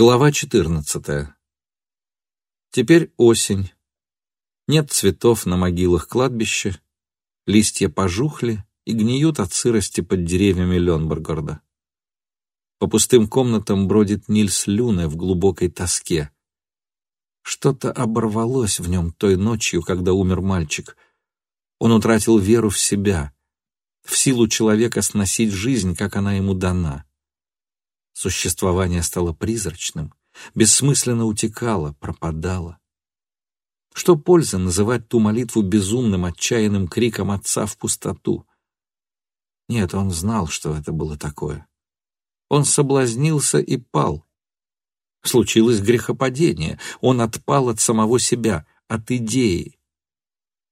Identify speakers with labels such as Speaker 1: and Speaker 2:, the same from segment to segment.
Speaker 1: Глава 14. Теперь осень. Нет цветов на могилах кладбища, листья пожухли и гниют от сырости под деревьями Ленбергорда. По пустым комнатам бродит Нильс Люне в глубокой тоске. Что-то оборвалось в нем той ночью, когда умер мальчик. Он утратил веру в себя, в силу человека сносить жизнь, как она ему дана. Существование стало призрачным, бессмысленно утекало, пропадало. Что пользы называть ту молитву безумным, отчаянным криком отца в пустоту? Нет, он знал, что это было такое. Он соблазнился и пал. Случилось грехопадение, он отпал от самого себя, от идеи.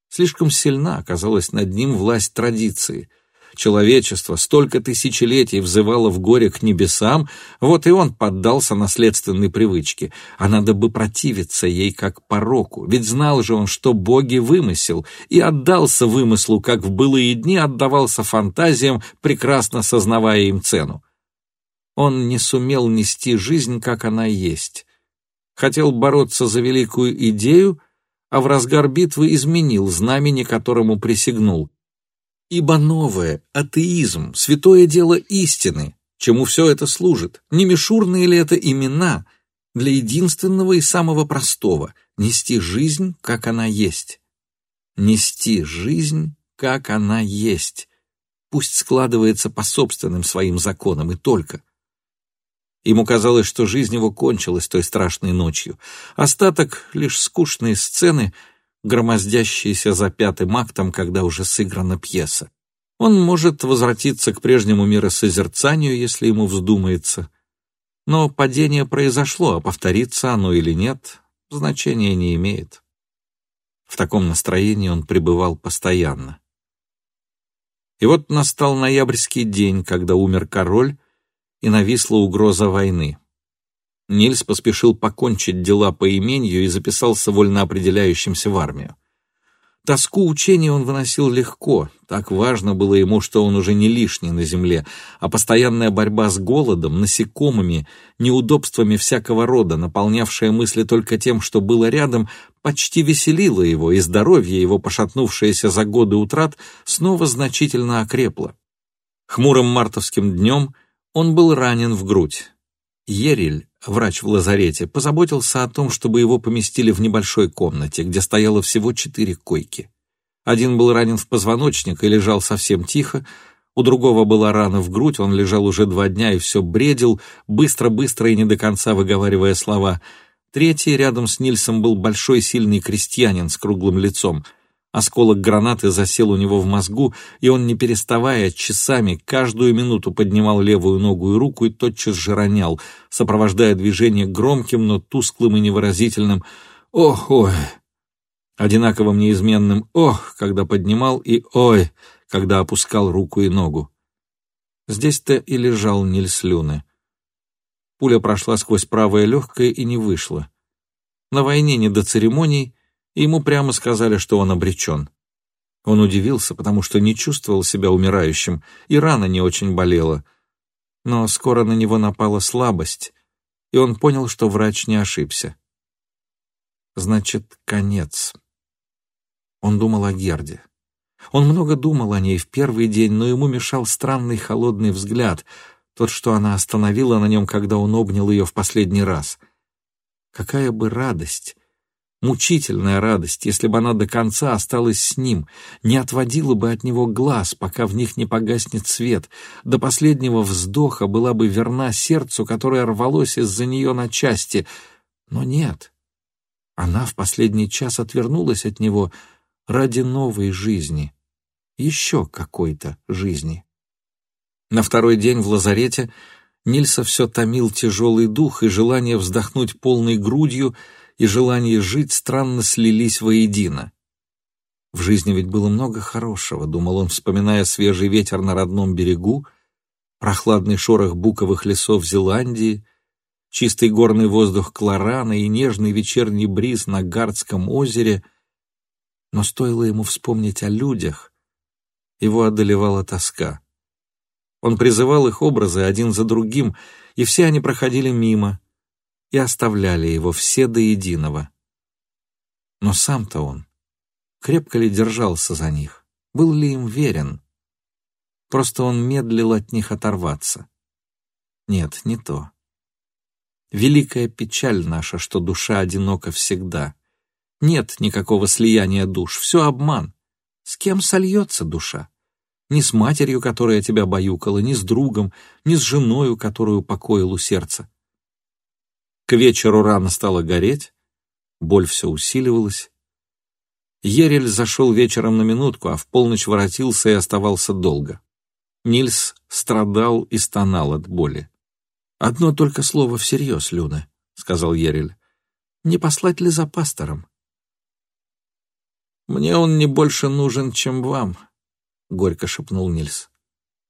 Speaker 1: Слишком сильна оказалась над ним власть традиции — Человечество столько тысячелетий взывало в горе к небесам, вот и он поддался наследственной привычке, а надо бы противиться ей как пороку, ведь знал же он, что боги вымысел, и отдался вымыслу, как в былые дни отдавался фантазиям, прекрасно сознавая им цену. Он не сумел нести жизнь, как она есть. Хотел бороться за великую идею, а в разгар битвы изменил знамени, которому присягнул — Ибо новое, атеизм, святое дело истины, чему все это служит, не мишурные ли это имена для единственного и самого простого — нести жизнь, как она есть. Нести жизнь, как она есть. Пусть складывается по собственным своим законам и только. Ему казалось, что жизнь его кончилась той страшной ночью. Остаток — лишь скучные сцены — громоздящиеся за пятым актом, когда уже сыграна пьеса. Он может возвратиться к прежнему миросозерцанию, если ему вздумается. Но падение произошло, а повторится оно или нет, значения не имеет. В таком настроении он пребывал постоянно. И вот настал ноябрьский день, когда умер король, и нависла угроза войны. Нильс поспешил покончить дела по имению и записался вольно определяющимся в армию. Тоску учения он выносил легко, так важно было ему, что он уже не лишний на земле, а постоянная борьба с голодом, насекомыми, неудобствами всякого рода, наполнявшая мысли только тем, что было рядом, почти веселила его, и здоровье его, пошатнувшееся за годы утрат, снова значительно окрепло. Хмурым мартовским днем он был ранен в грудь. Ериль, врач в лазарете, позаботился о том, чтобы его поместили в небольшой комнате, где стояло всего четыре койки. Один был ранен в позвоночник и лежал совсем тихо, у другого была рана в грудь, он лежал уже два дня и все бредил, быстро-быстро и не до конца выговаривая слова. Третий рядом с Нильсом был большой сильный крестьянин с круглым лицом — Осколок гранаты засел у него в мозгу, и он, не переставая, часами, каждую минуту поднимал левую ногу и руку и тотчас же ронял, сопровождая движение громким, но тусклым и невыразительным «Ох, ой!» одинаковым неизменным «ох», когда поднимал, и «ой», когда опускал руку и ногу. Здесь-то и лежал Нильс Люне. Пуля прошла сквозь правое легкое и не вышла. На войне не до церемоний, и ему прямо сказали, что он обречен. Он удивился, потому что не чувствовал себя умирающим, и рана не очень болела. Но скоро на него напала слабость, и он понял, что врач не ошибся. Значит, конец. Он думал о Герде. Он много думал о ней в первый день, но ему мешал странный холодный взгляд, тот, что она остановила на нем, когда он обнял ее в последний раз. Какая бы радость, Мучительная радость, если бы она до конца осталась с ним, не отводила бы от него глаз, пока в них не погаснет свет, до последнего вздоха была бы верна сердцу, которое рвалось из-за нее на части. Но нет. Она в последний час отвернулась от него ради новой жизни, еще какой-то жизни. На второй день в лазарете Нильса все томил тяжелый дух и желание вздохнуть полной грудью — и желание жить странно слились воедино. В жизни ведь было много хорошего, думал он, вспоминая свежий ветер на родном берегу, прохладный шорох буковых лесов Зеландии, чистый горный воздух Кларана и нежный вечерний бриз на Гардском озере. Но стоило ему вспомнить о людях, его одолевала тоска. Он призывал их образы один за другим, и все они проходили мимо, и оставляли его все до единого. Но сам-то он, крепко ли держался за них, был ли им верен? Просто он медлил от них оторваться. Нет, не то. Великая печаль наша, что душа одинока всегда. Нет никакого слияния душ, все обман. С кем сольется душа? Ни с матерью, которая тебя баюкала, ни с другом, ни с женою, которую покоил у сердца. К вечеру рано стало гореть, боль все усиливалась. Ерель зашел вечером на минутку, а в полночь воротился и оставался долго. Нильс страдал и стонал от боли. «Одно только слово всерьез, Люна», — сказал Ерель. «Не послать ли за пастором?» «Мне он не больше нужен, чем вам», — горько шепнул Нильс.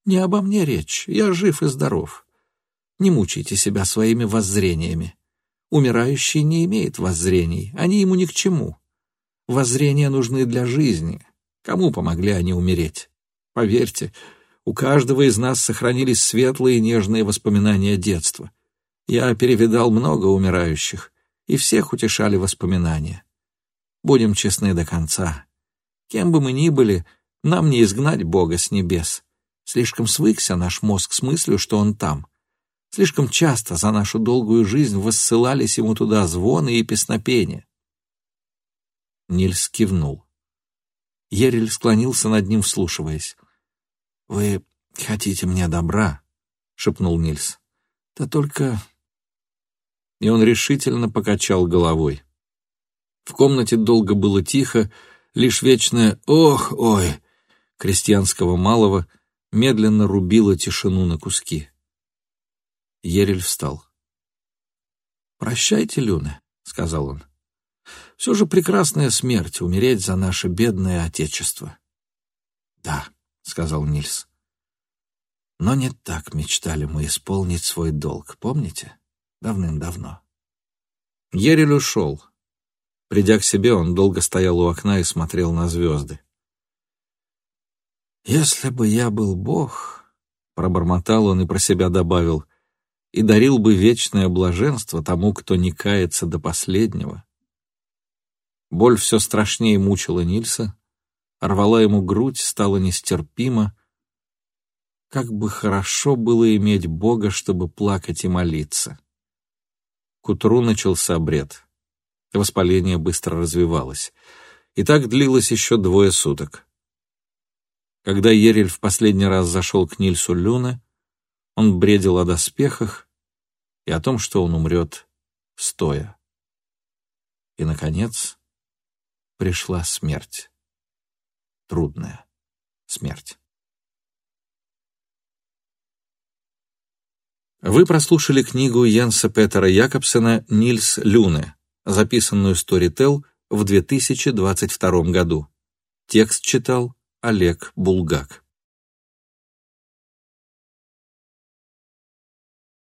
Speaker 1: «Не обо мне речь, я жив и здоров. Не мучайте себя своими воззрениями. Умирающий не имеет воззрений, они ему ни к чему. Воззрения нужны для жизни. Кому помогли они умереть? Поверьте, у каждого из нас сохранились светлые и нежные воспоминания детства. Я перевидал много умирающих, и всех утешали воспоминания. Будем честны до конца. Кем бы мы ни были, нам не изгнать Бога с небес. Слишком свыкся наш мозг с мыслью, что Он там. Слишком часто за нашу долгую жизнь воссылались ему туда звоны и песнопения. Нильс кивнул. Ерель склонился над ним, вслушиваясь. «Вы хотите мне добра?» — шепнул Нильс. «Да только...» И он решительно покачал головой. В комнате долго было тихо, лишь вечное «ох, ой» крестьянского малого медленно рубило тишину на куски. Ерель встал. «Прощайте, Люна», — сказал он. «Все же прекрасная смерть — умереть за наше бедное отечество». «Да», — сказал Нильс. «Но не так мечтали мы исполнить свой долг, помните? Давным-давно». Ерель ушел. Придя к себе, он долго стоял у окна и смотрел на звезды. «Если бы я был Бог», — пробормотал он и про себя добавил, «и дарил бы вечное блаженство тому, кто не кается до последнего». Боль все страшнее мучила Нильса, рвала ему грудь, стало нестерпимо. Как бы хорошо было иметь Бога, чтобы плакать и молиться. К утру начался бред. Воспаление быстро развивалось. И так длилось еще двое суток. Когда Ерель в последний раз зашел к Нильсу Люне, он бредил о доспехах и о том, что он умрет стоя. И, наконец, пришла смерть трудная смерть. Вы прослушали книгу Янса Петера Якобсена «Нильс Люне», записанную Storytel в 2022 году. Текст читал Олег Булгак.